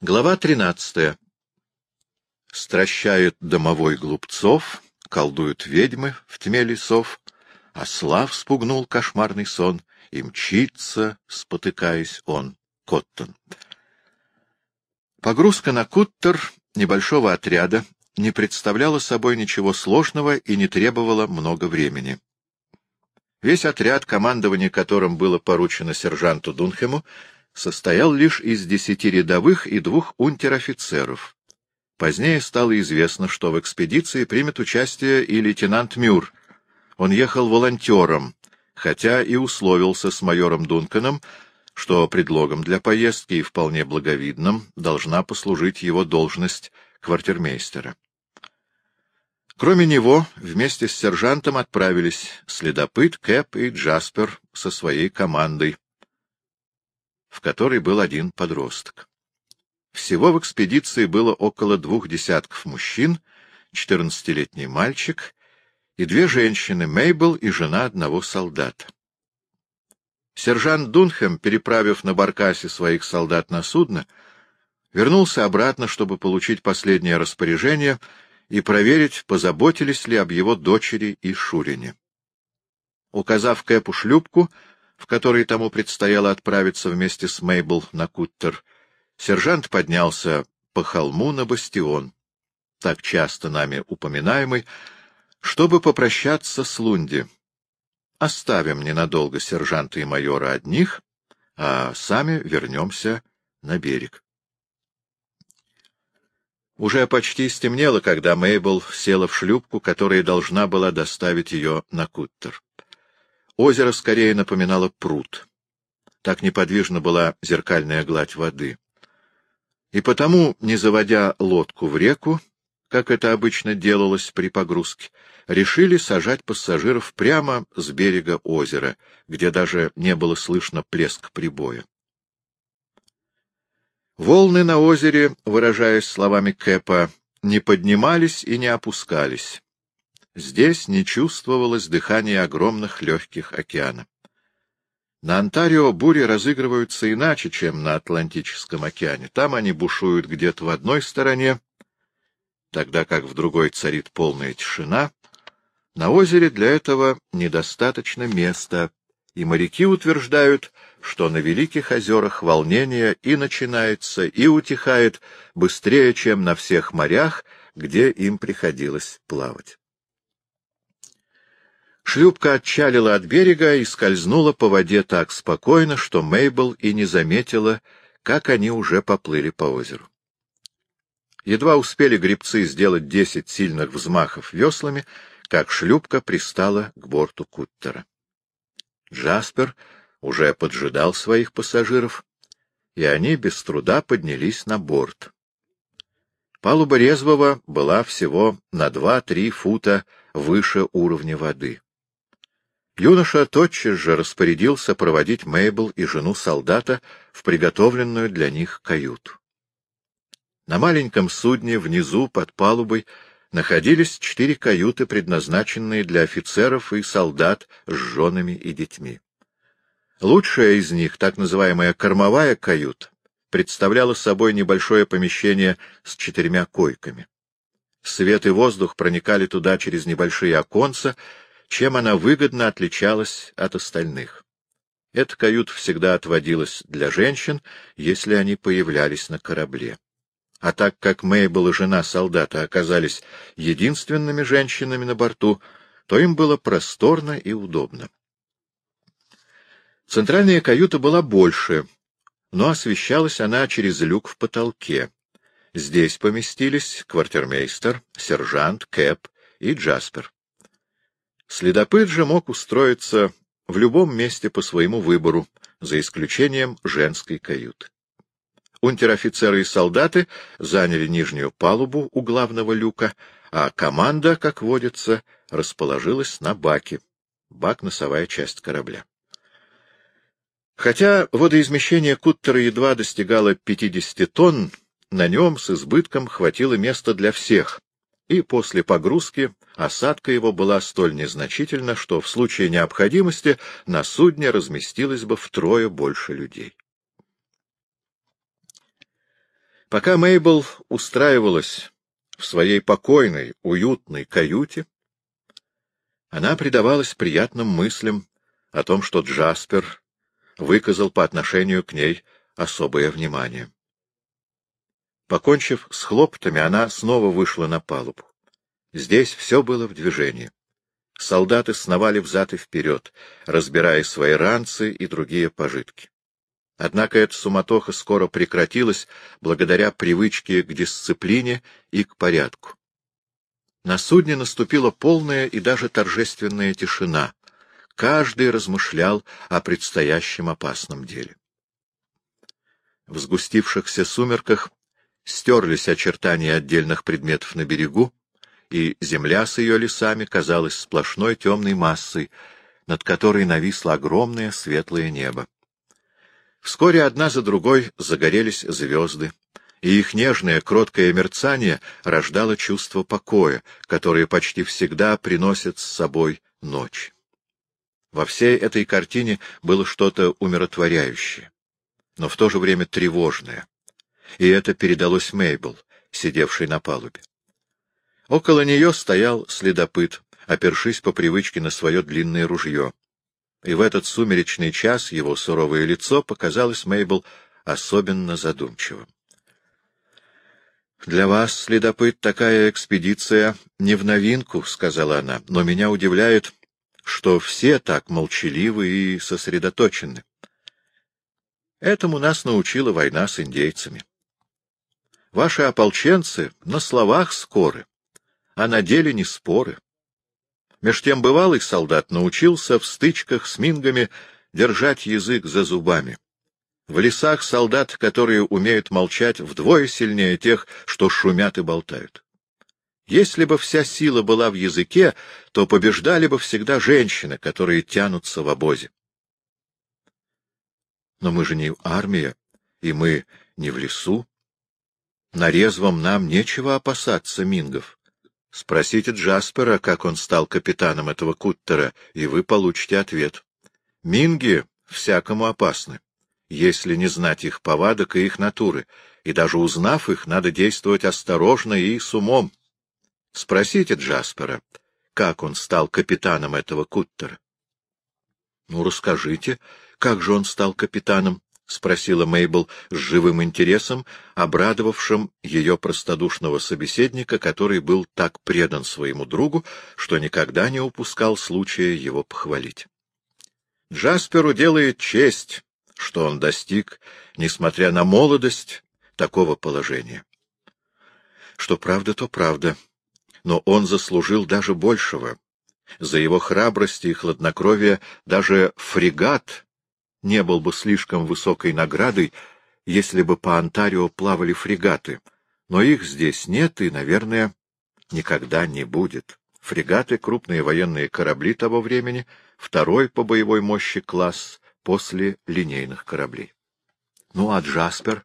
Глава 13. Стращает домовой глупцов, колдуют ведьмы в тьме лесов, а слав спугнул кошмарный сон, и мчится, спотыкаясь он, Коттон. Погрузка на куттер небольшого отряда не представляла собой ничего сложного и не требовала много времени. Весь отряд, командование которым было поручено сержанту Дунхему, состоял лишь из десяти рядовых и двух унтер-офицеров. Позднее стало известно, что в экспедиции примет участие и лейтенант Мюр. Он ехал волонтером, хотя и условился с майором Дунканом, что предлогом для поездки и вполне благовидным должна послужить его должность квартирмейстера. Кроме него, вместе с сержантом отправились следопыт, Кэп и Джаспер со своей командой, в которой был один подросток. Всего в экспедиции было около двух десятков мужчин, четырнадцатилетний мальчик и две женщины, Мейбл и жена одного солдата. Сержант Дунхэм, переправив на баркасе своих солдат на судно, вернулся обратно, чтобы получить последнее распоряжение и проверить, позаботились ли об его дочери и Шурине. Указав Кэпу шлюпку, в которой тому предстояло отправиться вместе с Мейбл на куттер, сержант поднялся по холму на бастион, так часто нами упоминаемый, чтобы попрощаться с Лунди. Оставим ненадолго сержанта и майора одних, а сами вернемся на берег. Уже почти стемнело, когда Мейбл села в шлюпку, которая должна была доставить ее на куттер. Озеро скорее напоминало пруд. Так неподвижна была зеркальная гладь воды. И потому, не заводя лодку в реку, как это обычно делалось при погрузке, решили сажать пассажиров прямо с берега озера, где даже не было слышно плеск прибоя. Волны на озере, выражаясь словами Кэпа, не поднимались и не опускались. Здесь не чувствовалось дыхания огромных легких океана. На Онтарио бури разыгрываются иначе, чем на Атлантическом океане. Там они бушуют где-то в одной стороне, тогда как в другой царит полная тишина. На озере для этого недостаточно места, и моряки утверждают, что на Великих озерах волнение и начинается, и утихает быстрее, чем на всех морях, где им приходилось плавать. Шлюпка отчалила от берега и скользнула по воде так спокойно, что Мейбл и не заметила, как они уже поплыли по озеру. Едва успели гребцы сделать десять сильных взмахов веслами, как шлюпка пристала к борту куттера. Джаспер уже поджидал своих пассажиров, и они без труда поднялись на борт. Палуба резвого была всего на два-три фута выше уровня воды. Юноша тотчас же распорядился проводить Мейбл и жену солдата в приготовленную для них каюту. На маленьком судне внизу под палубой находились четыре каюты, предназначенные для офицеров и солдат с женами и детьми. Лучшая из них, так называемая кормовая каюта, представляла собой небольшое помещение с четырьмя койками. Свет и воздух проникали туда через небольшие оконца, чем она выгодно отличалась от остальных. Эта каюта всегда отводилась для женщин, если они появлялись на корабле. А так как Мейбл и жена солдата оказались единственными женщинами на борту, то им было просторно и удобно. Центральная каюта была больше, но освещалась она через люк в потолке. Здесь поместились квартирмейстер, сержант, Кэп и Джаспер. Следопыт же мог устроиться в любом месте по своему выбору, за исключением женской каюты. Унтер-офицеры и солдаты заняли нижнюю палубу у главного люка, а команда, как водится, расположилась на баке. Бак — носовая часть корабля. Хотя водоизмещение куттера едва достигало 50 тонн, на нем с избытком хватило места для всех, и после погрузки осадка его была столь незначительна, что в случае необходимости на судне разместилось бы втрое больше людей. Пока Мейбл устраивалась в своей покойной, уютной каюте, она предавалась приятным мыслям о том, что Джаспер выказал по отношению к ней особое внимание. Покончив с хлопотами, она снова вышла на палубу. Здесь все было в движении. Солдаты сновали взад и вперед, разбирая свои ранцы и другие пожитки. Однако эта суматоха скоро прекратилась благодаря привычке к дисциплине и к порядку. На судне наступила полная и даже торжественная тишина. Каждый размышлял о предстоящем опасном деле. В сгустившихся сумерках стерлись очертания отдельных предметов на берегу, и земля с ее лесами казалась сплошной темной массой, над которой нависло огромное светлое небо. Вскоре одна за другой загорелись звезды, и их нежное, кроткое мерцание рождало чувство покоя, которое почти всегда приносит с собой ночь. Во всей этой картине было что-то умиротворяющее, но в то же время тревожное, и это передалось Мейбл, сидевшей на палубе. Около нее стоял следопыт, опершись по привычке на свое длинное ружье. И в этот сумеречный час его суровое лицо показалось Мейбл особенно задумчивым. — Для вас, следопыт, такая экспедиция не в новинку, — сказала она, — но меня удивляет, что все так молчаливы и сосредоточены. Этому нас научила война с индейцами. Ваши ополченцы на словах скоры, а на деле не споры. Меж тем бывалый солдат научился в стычках с мингами держать язык за зубами. В лесах солдат, которые умеют молчать, вдвое сильнее тех, что шумят и болтают. Если бы вся сила была в языке, то побеждали бы всегда женщины, которые тянутся в обозе. Но мы же не армия, и мы не в лесу. На резвом нам нечего опасаться мингов. Спросите Джаспера, как он стал капитаном этого куттера, и вы получите ответ. Минги всякому опасны, если не знать их повадок и их натуры, и даже узнав их, надо действовать осторожно и с умом. Спросите Джаспера, как он стал капитаном этого куттера. — Ну, расскажите, как же он стал капитаном? — спросила Мейбл с живым интересом, обрадовавшим ее простодушного собеседника, который был так предан своему другу, что никогда не упускал случая его похвалить. Джасперу делает честь, что он достиг, несмотря на молодость, такого положения. Что правда, то правда, но он заслужил даже большего. За его храбрость и хладнокровие даже фрегат не был бы слишком высокой наградой, если бы по Онтарио плавали фрегаты, но их здесь нет и, наверное, никогда не будет. Фрегаты — крупные военные корабли того времени, второй по боевой мощи класс после линейных кораблей. Ну а Джаспер?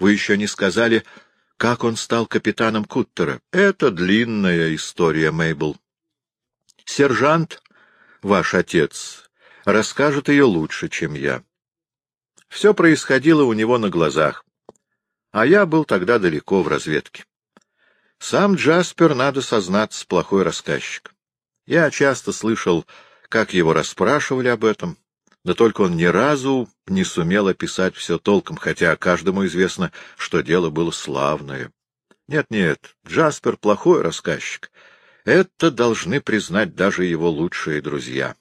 Вы еще не сказали, как он стал капитаном Куттера. Это длинная история, Мейбл. Сержант, ваш отец, расскажет ее лучше, чем я. Все происходило у него на глазах, а я был тогда далеко в разведке. Сам Джаспер, надо сознаться, плохой рассказчик. Я часто слышал, как его расспрашивали об этом, да только он ни разу не сумел описать все толком, хотя каждому известно, что дело было славное. Нет-нет, Джаспер плохой рассказчик. Это должны признать даже его лучшие друзья.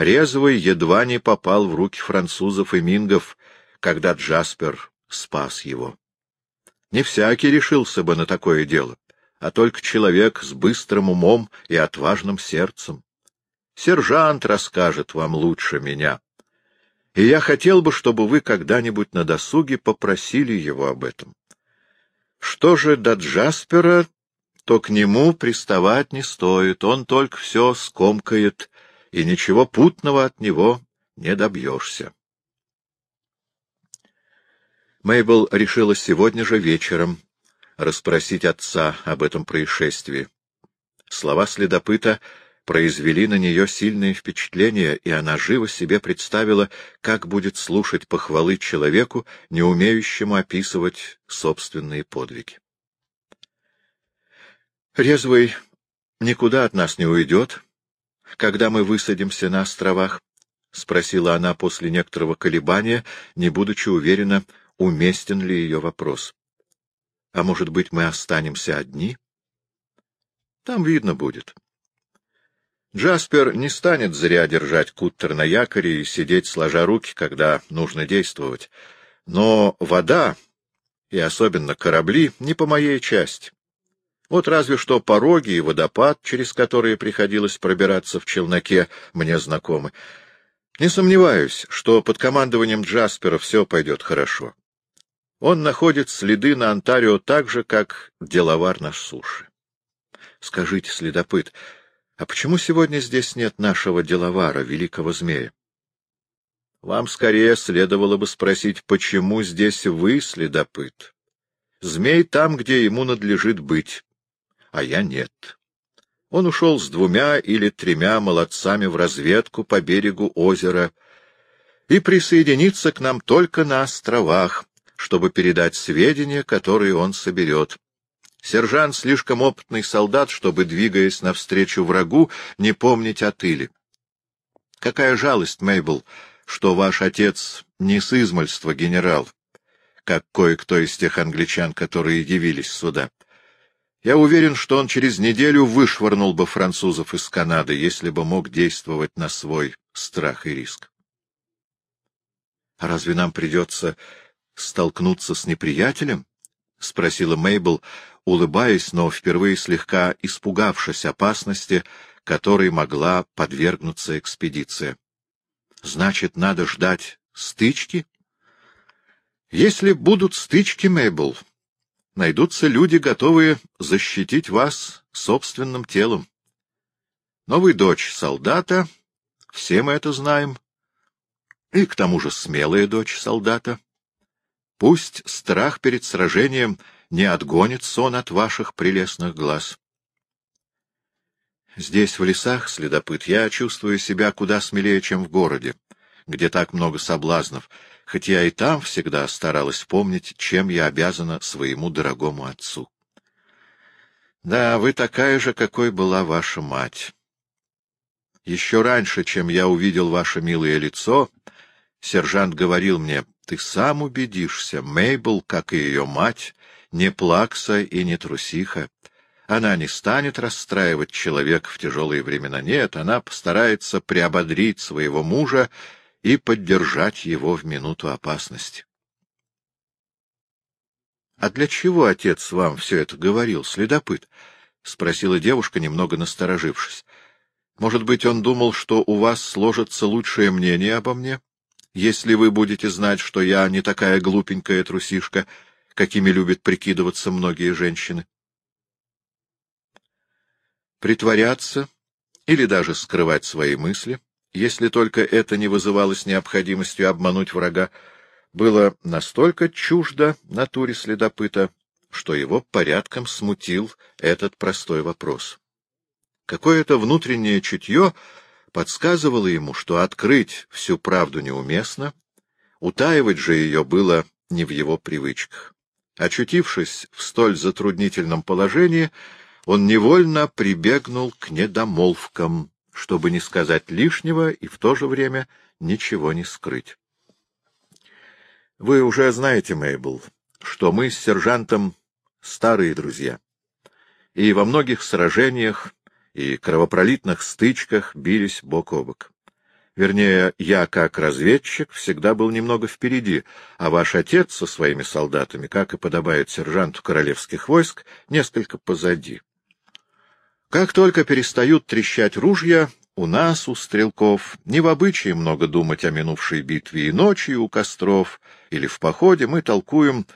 Резвый едва не попал в руки французов и мингов, когда Джаспер спас его. Не всякий решился бы на такое дело, а только человек с быстрым умом и отважным сердцем. Сержант расскажет вам лучше меня. И я хотел бы, чтобы вы когда-нибудь на досуге попросили его об этом. Что же до Джаспера, то к нему приставать не стоит, он только все скомкает и ничего путного от него не добьешься. Мейбл решила сегодня же вечером расспросить отца об этом происшествии. Слова следопыта произвели на нее сильное впечатление, и она живо себе представила, как будет слушать похвалы человеку, не умеющему описывать собственные подвиги. Резвый никуда от нас не уйдет, когда мы высадимся на островах, — спросила она после некоторого колебания, не будучи уверена, уместен ли ее вопрос. — А может быть, мы останемся одни? — Там видно будет. Джаспер не станет зря держать куттер на якоре и сидеть сложа руки, когда нужно действовать. Но вода, и особенно корабли, не по моей части. Вот разве что пороги и водопад, через которые приходилось пробираться в челноке, мне знакомы. Не сомневаюсь, что под командованием Джаспера все пойдет хорошо. Он находит следы на Онтарио так же, как деловар на суше. Скажите, следопыт, а почему сегодня здесь нет нашего деловара, великого змея? Вам скорее следовало бы спросить, почему здесь вы, следопыт? Змей там, где ему надлежит быть, а я нет. Он ушел с двумя или тремя молодцами в разведку по берегу озера и присоединится к нам только на островах, чтобы передать сведения, которые он соберет. Сержант слишком опытный солдат, чтобы, двигаясь навстречу врагу, не помнить о тыле. Какая жалость, Мейбл, что ваш отец не с измольства генерал, как кое-кто из тех англичан, которые явились сюда. Я уверен, что он через неделю вышвырнул бы французов из Канады, если бы мог действовать на свой страх и риск. А разве нам придется столкнуться с неприятелем? — спросила Мейбл, улыбаясь, но впервые слегка испугавшись опасности, которой могла подвергнуться экспедиция. — Значит, надо ждать стычки? — Если будут стычки, Мейбл, найдутся люди, готовые защитить вас собственным телом. Но вы дочь солдата, все мы это знаем, и к тому же смелая дочь солдата. Пусть страх перед сражением не отгонит сон от ваших прелестных глаз. Здесь, в лесах, следопыт, я чувствую себя куда смелее, чем в городе, где так много соблазнов, хоть я и там всегда старалась помнить, чем я обязана своему дорогому отцу. Да, вы такая же, какой была ваша мать. Еще раньше, чем я увидел ваше милое лицо, сержант говорил мне, ты сам убедишься, Мейбл, как и ее мать, не плакса и не трусиха. Она не станет расстраивать человека в тяжелые времена. Нет, она постарается приободрить своего мужа и поддержать его в минуту опасности. — А для чего отец вам все это говорил, следопыт? — спросила девушка, немного насторожившись. — Может быть, он думал, что у вас сложится лучшее мнение обо мне, если вы будете знать, что я не такая глупенькая трусишка, какими любят прикидываться многие женщины? Притворяться или даже скрывать свои мысли — если только это не вызывалось необходимостью обмануть врага, было настолько чуждо натуре следопыта, что его порядком смутил этот простой вопрос. Какое-то внутреннее чутье подсказывало ему, что открыть всю правду неуместно, утаивать же ее было не в его привычках. Очутившись в столь затруднительном положении, он невольно прибегнул к недомолвкам, чтобы не сказать лишнего и в то же время ничего не скрыть. Вы уже знаете, Мейбл, что мы с сержантом старые друзья, и во многих сражениях и кровопролитных стычках бились бок о бок. Вернее, я, как разведчик, всегда был немного впереди, а ваш отец со своими солдатами, как и подобает сержанту королевских войск, несколько позади. Как только перестают трещать ружья, у нас, у стрелков, не в обычае много думать о минувшей битве, и ночью у костров или в походе мы толкуем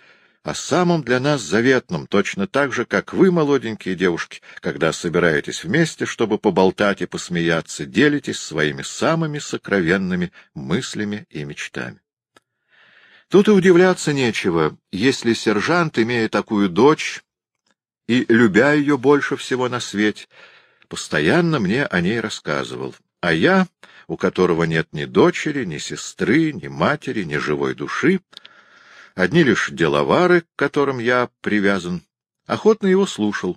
о самом для нас заветном, точно так же, как вы, молоденькие девушки, когда собираетесь вместе, чтобы поболтать и посмеяться, делитесь своими самыми сокровенными мыслями и мечтами. Тут и удивляться нечего, если сержант, имея такую дочь, и, любя ее больше всего на свете, постоянно мне о ней рассказывал. А я, у которого нет ни дочери, ни сестры, ни матери, ни живой души, одни лишь деловары, к которым я привязан, охотно его слушал.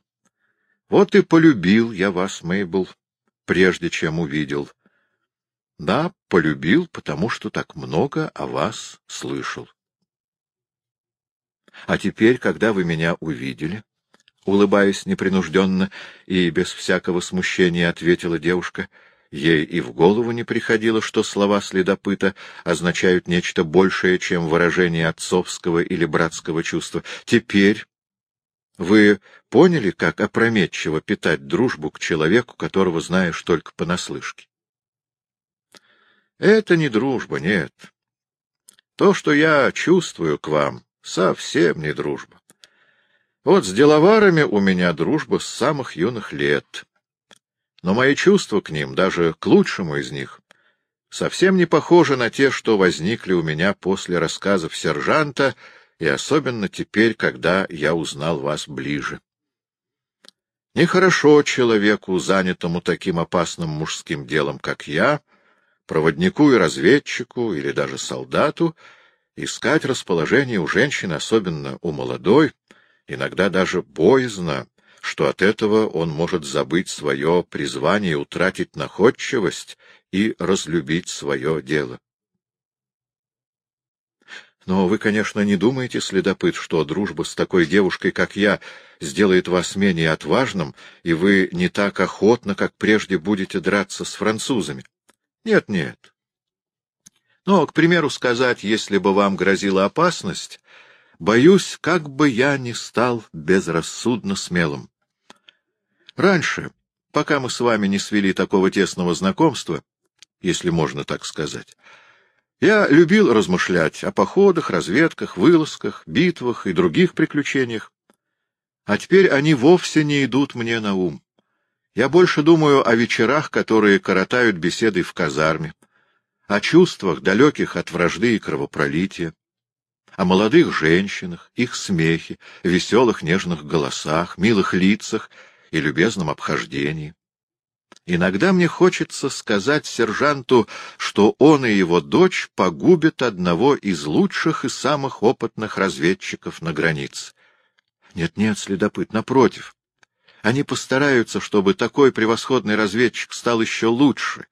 Вот и полюбил я вас, Мейбл, прежде чем увидел. Да, полюбил, потому что так много о вас слышал. А теперь, когда вы меня увидели, улыбаясь непринужденно и без всякого смущения, ответила девушка, ей и в голову не приходило, что слова следопыта означают нечто большее, чем выражение отцовского или братского чувства. Теперь вы поняли, как опрометчиво питать дружбу к человеку, которого знаешь только понаслышке? Это не дружба, нет. То, что я чувствую к вам, совсем не дружба. Вот с деловарами у меня дружба с самых юных лет. Но мои чувства к ним, даже к лучшему из них, совсем не похожи на те, что возникли у меня после рассказов сержанта, и особенно теперь, когда я узнал вас ближе. Нехорошо человеку, занятому таким опасным мужским делом, как я, проводнику и разведчику или даже солдату, искать расположение у женщин, особенно у молодой, иногда даже боязно, что от этого он может забыть свое призвание, утратить находчивость и разлюбить свое дело. Но вы, конечно, не думаете, следопыт, что дружба с такой девушкой, как я, сделает вас менее отважным, и вы не так охотно, как прежде, будете драться с французами. Нет, нет. Но, к примеру, сказать, если бы вам грозила опасность, боюсь, как бы я не стал безрассудно смелым. Раньше, пока мы с вами не свели такого тесного знакомства, если можно так сказать, я любил размышлять о походах, разведках, вылазках, битвах и других приключениях. А теперь они вовсе не идут мне на ум. Я больше думаю о вечерах, которые коротают беседой в казарме, о чувствах, далеких от вражды и кровопролития, о молодых женщинах, их смехе, веселых нежных голосах, милых лицах и любезном обхождении. Иногда мне хочется сказать сержанту, что он и его дочь погубят одного из лучших и самых опытных разведчиков на границе. Нет-нет, следопыт, напротив. Они постараются, чтобы такой превосходный разведчик стал еще лучше.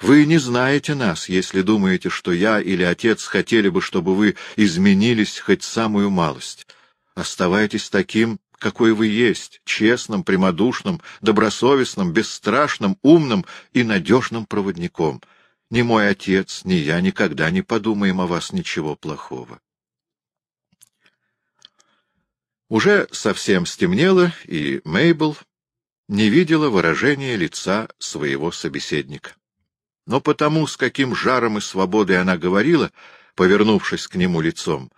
Вы не знаете нас, если думаете, что я или отец хотели бы, чтобы вы изменились хоть самую малость. Оставайтесь таким, какой вы есть, честным, прямодушным, добросовестным, бесстрашным, умным и надежным проводником. Ни мой отец, ни я никогда не подумаем о вас ничего плохого. Уже совсем стемнело, и Мейбл не видела выражения лица своего собеседника. Но потому, с каким жаром и свободой она говорила, повернувшись к нему лицом,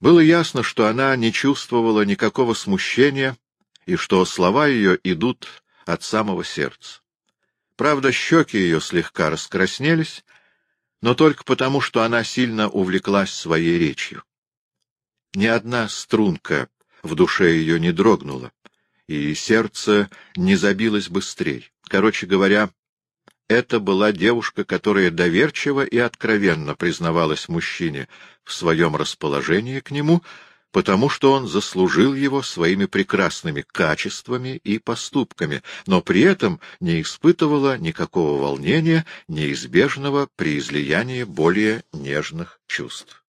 было ясно, что она не чувствовала никакого смущения и что слова ее идут от самого сердца. Правда, щеки ее слегка раскраснелись, но только потому, что она сильно увлеклась своей речью. Ни одна струнка в душе ее не дрогнуло, и сердце не забилось быстрее. Короче говоря, это была девушка, которая доверчиво и откровенно признавалась мужчине в своем расположении к нему, потому что он заслужил его своими прекрасными качествами и поступками, но при этом не испытывала никакого волнения, неизбежного при излиянии более нежных чувств.